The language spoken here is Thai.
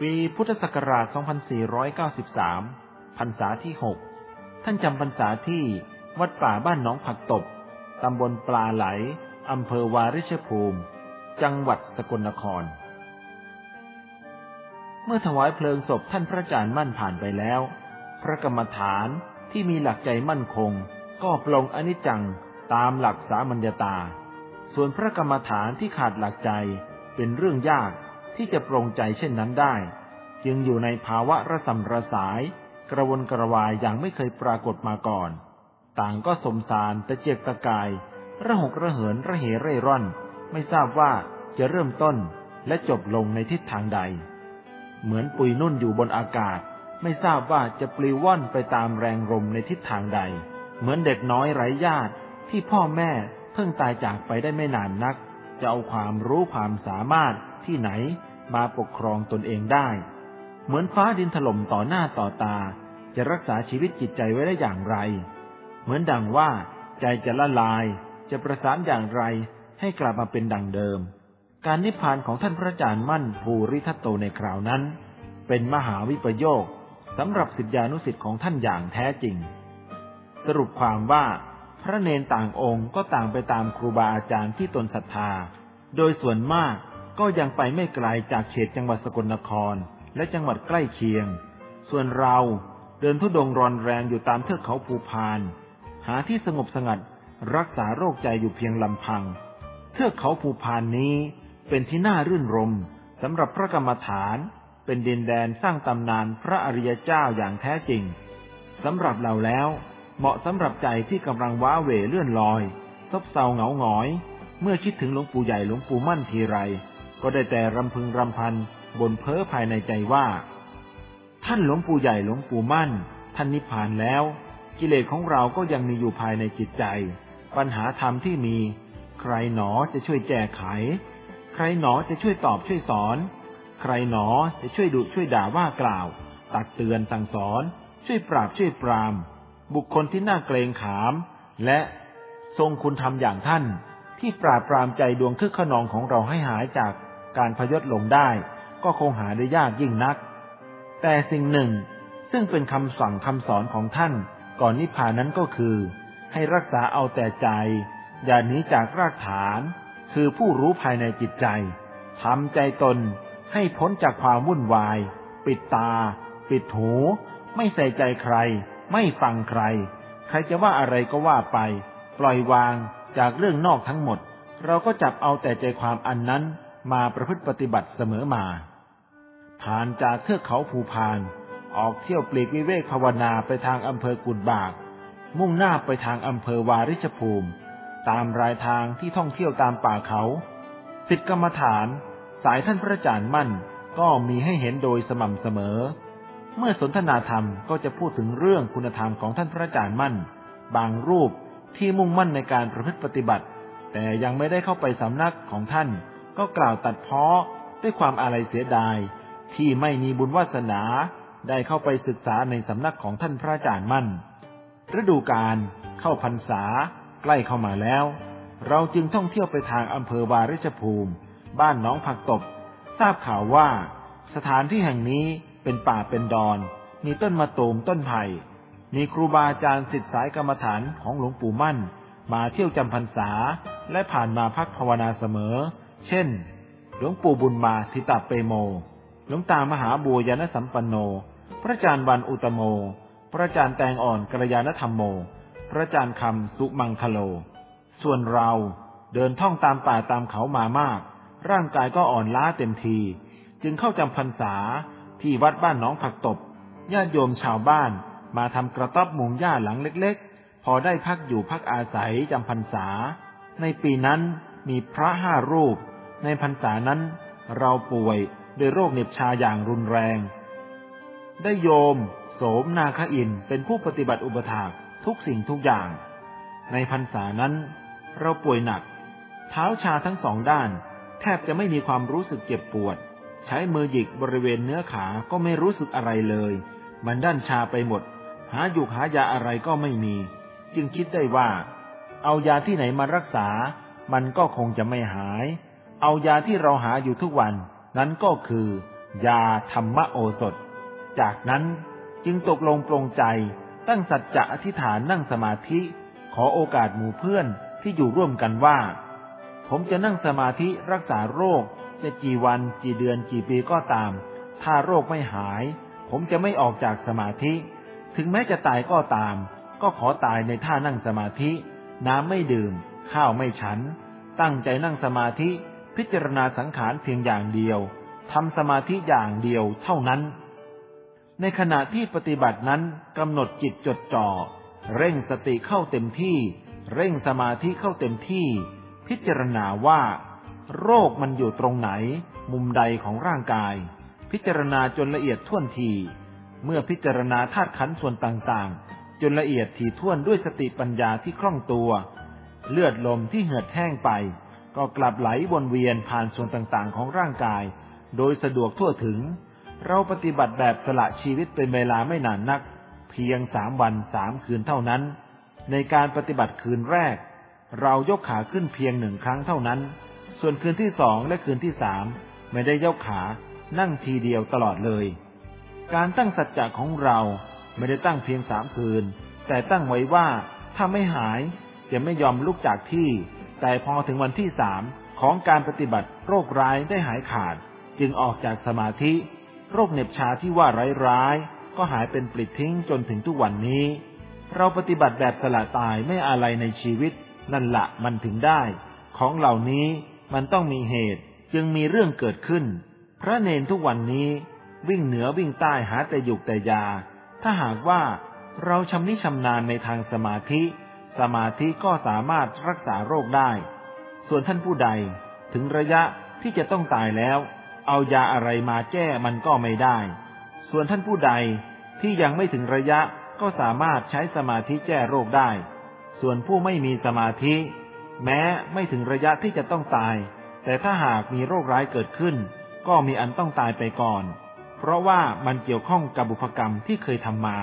ปีพุทธศักราช 2493 พรรษาที่ 6 ท่านจำพรรษาที่วัดป่าบ้านหนองผักตบ ตำบลปลาไหล อำเภอวาริชภูมิ จังหวัดสกลนคร เมื่อถวายเพลิงศพท่านพระอาจารย์มั่นผ่านไปแล้ว พระกรรมฐานที่มีหลักใจมั่นคง ก็ปลงอนิจจังตามหลักสามัญญาตา ส่วนพระกรรมฐานที่ขาดหลักใจเป็นเรื่องยาก ที่จะปรงใจเช่นนั้นได้ จึงอยู่ในภาวะระสำระสาย กระวนกระวายอย่างไม่เคยปรากฏมาก่อน ต่างก็สมสารตะเจียกตะกาย ระหกระเหินระเหเร่ร่อน ไม่ทราบว่าจะเริ่มต้นและจบลงในทิศทางใด เหมือนปุยนุ่นอยู่บนอากาศ ไม่ทราบว่าจะปลิวว่อนไปตามแรงลมในทิศทางใด เหมือนเด็กน้อยไร้ญาติที่พ่อแม่เพิ่งตายจากไปได้ไม่นานนัก จะเอาความรู้ความสามารถที่ไหนมาปกครองตนเองได้ เหมือนฟ้าดินถล่มต่อหน้าต่อตา จะรักษาชีวิตจิตใจไว้ได้อย่างไร เหมือนดังว่า ใจจะละลาย จะประสานอย่างไร ให้กลับมาเป็นดังเดิม การนิพพานของท่านพระอาจารย์มั่นภูริทัตโตในคราวนั้น เป็นมหาวิปโยคสำหรับสิทธิานุสิทธิ์ของท่านอย่างแท้จริง สรุปความว่า พระเนนต่างองค์ก็ต่างไปตามครูบาอาจารย์ที่ตนศรัทธา โดยส่วนมากก็ยังไปไม่ไกลจากเขตจังหวัดสกลนคร และจังหวัดใกล้เคียง ส่วนเราเดินทุดงรอนแรงอยู่ตามเทือกเขาภูพาน หาที่สงบสงัดรักษาโรคใจอยู่เพียงลำพัง เทือกเขาภูพานนี้เป็นที่น่ารื่นรมสำหรับพระกรรมฐาน เป็นดินแดนสร้างตำนานพระอริยเจ้าอย่างแท้จริงสำหรับเราแล้ว เหมาะสำหรับใจที่กำลังว้าเหวเลื่อนลอย ซบเซาเหงาหงอย เมื่อคิดถึงหลวงปู่ใหญ่หลวงปู่มั่นทีไร ก็ได้แต่รำพึงรำพันบนเพ้อภายในใจว่า ท่านหลวงปู่ใหญ่หลวงปู่มั่น ท่านนิพพานแล้ว กิเลสของเราก็ยังมีอยู่ภายในจิตใจ ปัญหาธรรมที่มี ใครหนอจะช่วยแก้ไข ใครหนอจะช่วยตอบช่วยสอน ใครหนอจะช่วยดุช่วยด่าว่ากล่าว ตักเตือนสั่งสอน ช่วยปราบช่วยปราม บุคคลที่น่าเกรงขาม และทรงคุณธรรมอย่างท่าน ที่ปราบปรามใจดวงคึกขนองของเราให้หายจากการพยศลงได้ ก็คงหาได้ยากยิ่งนัก แต่สิ่งหนึ่งซึ่งเป็นคำสั่งคำสอนของท่าน ก่อนนิพพานนั้นก็คือ ให้รักษาเอาแต่ใจ อย่าหนีจากรากฐาน คือผู้รู้ภายในจิตใจทำใจตนให้พ้นจากความวุ่นวาย ปิดตา ปิดหู ไม่ใส่ใจใคร ไม่ฟังใคร ใครจะว่าอะไรก็ว่าไป ปล่อยวางจากเรื่องนอกทั้งหมด เราก็จับเอาแต่ใจความอันนั้นมาประพฤติปฏิบัติเสมอมา ผ่านจากเทือกเขาภูพาน ออกเที่ยวปลีกวิเวกภาวนาไปทางอำเภอกุดบาก มุ่งหน้าไปทางอำเภอวาริชภูมิ ตามรายทางที่ท่องเที่ยวตามป่าเขาสิทธิกรรมฐาน สายท่านพระอาจารย์มั่นก็มีให้เห็นโดยสม่ำเสมอ เมื่อสนทนาธรรมก็จะพูดถึงเรื่องคุณธรรมของท่านพระอาจารย์มั่น บางรูปที่มุ่งมั่นในการประพฤติปฏิบัติ แต่ยังไม่ได้เข้าไปสำนักของท่าน ก็กล่าวตัดพ้อด้วยความอาลัยเสียดาย ที่ไม่มีบุญวาสนาได้เข้าไปศึกษาในสำนักของท่านพระอาจารย์มั่น ฤดูกาลเข้าพรรษา ใกล้เข้ามาแล้ว เราจึงท่องเที่ยวไปทางอำเภอวาริชภูมิ บ้านน้องผักตบ ทราบข่าวว่า สถานที่แห่งนี้ เป็นป่าเป็นดอน มีต้นมะตูมต้นไผ่ มีครูบาอาจารย์สิทธิสายกรรมฐานของหลวงปู่มั่น มาเที่ยวจำพรรษาและผ่านมาพักภาวนาเสมอ เช่น หลวงปู่บุญมาทิตาเปโม หลวงตามหาบัวยานสัมปันโน พระอาจารย์วันอุตโม พระอาจารย์แตงอ่อนกระยาณธรรมโม พระอาจารย์คำสุมังคโล ส่วนเราเดินท่องตามป่าตามเขามามาก ร่างกายก็อ่อนล้าเต็มที จึงเข้าจำพรรษา ที่วัดบ้านน้องผักตบญาติโยมชาวบ้านมาทำกระต๊อบมุงหญ้าหลังเล็กๆ พอได้พักอยู่พักอาศัยจำพรรษา ในปีนั้นมีพระห้ารูป ในพรรษานั้นเราป่วยด้วยโรคเหน็บชาอย่างรุนแรง ได้โยม โสมนาคอินเป็นผู้ปฏิบัติอุปถากทุกสิ่งทุกอย่าง ในพรรษานั้น เราป่วยหนัก เท้าชาทั้งสองด้าน แทบจะไม่มีความรู้สึกเจ็บปวด ใช้มือหยิกบริเวณเนื้อขาก็ไม่รู้สึกอะไรเลย มันด้านชาไปหมด หาหยุกหายาอะไรก็ไม่มี จึงคิดได้ว่า เอายาที่ไหนมารักษา มันก็คงจะไม่หาย เอายาที่เราหาอยู่ทุกวัน นั้นก็คือ ยาธรรมโอสถ จากนั้นจึงตกลงปลงใจตั้งสัจจะอธิษฐานนั่งสมาธิ ขอโอกาสหมู่เพื่อนที่อยู่ร่วมกันว่า ผมจะนั่งสมาธิรักษาโรค จะกี่วันกี่เดือนกี่ปีก็ตาม ถ้าโรคไม่หาย ผมจะไม่ออกจากสมาธิ ถึงแม้จะตายก็ตาม ก็ขอตายในท่านั่งสมาธิ น้ำไม่ดื่ม ข้าวไม่ฉัน ตั้งใจนั่งสมาธิ พิจารณาสังขารเพียงอย่างเดียวทำสมาธิอย่างเดียวเท่านั้น ในขณะที่ปฏิบัตินั้นกำหนดจิตจดจ่อ เร่งสติเข้าเต็มที่ เร่งสมาธิเข้าเต็มที่ พิจารณาว่า โรคมันอยู่ตรงไหน มุมใดของร่างกาย พิจารณาจนละเอียดท่วนที เมื่อพิจารณาธาตุขันส่วนต่างๆ จนละเอียดถี่ถ้วนด้วยสติปัญญาที่คล่องตัว เลือดลมที่เหือดแห้งไป ก็กลับไหลวนเวียนผ่านส่วนต่างๆ ของร่างกาย โดยสะดวกทั่วถึง เราปฏิบัติแบบสละชีวิตเป็นเวลาไม่นานนัก เพียงสามวันสามคืนเท่านั้น ในการปฏิบัติคืนแรก เรายกขาขึ้นเพียงหนึ่งครั้งเท่านั้น ส่วนคืนที่สองและคืนที่สามไม่ได้ยกขานั่งทีเดียวตลอดเลย การตั้งสัจจะของเราไม่ได้ตั้งเพียงสามคืน แต่ตั้งไว้ว่าถ้าไม่หายจะไม่ยอมลุกจากที่ แต่พอถึงวันที่สามของการปฏิบัติโรคร้ายได้หายขาด จึงออกจากสมาธิ โรคเหน็บชาที่ว่าร้ายๆก็หายเป็นปลิดทิ้งจนถึงทุกวันนี้ เราปฏิบัติแบบสละตายไม่อะไรในชีวิต นั่นละมันถึงได้ ของเหล่านี้ มันต้องมีเหตุจึงมีเรื่องเกิดขึ้น พระเนนทุกวันนี้วิ่งเหนือวิ่งใต้หาแต่หยุกแต่ยา ถ้าหากว่าเราชำนิชำนาญในทางสมาธิ สมาธิก็สามารถรักษาโรคได้ ส่วนท่านผู้ใดถึงระยะที่จะต้องตายแล้ว เอายาอะไรมาแก้มันก็ไม่ได้ ส่วนท่านผู้ใดที่ยังไม่ถึงระยะก็สามารถใช้สมาธิแก้โรคได้ ส่วนผู้ไม่มีสมาธิ แม้ไม่ถึงระยะที่จะต้องตาย แต่ถ้าหากมีโรคร้ายเกิดขึ้น ก็มีอันต้องตายไปก่อน เพราะว่ามันเกี่ยวข้องกับบุพกรรมที่เคยทำมา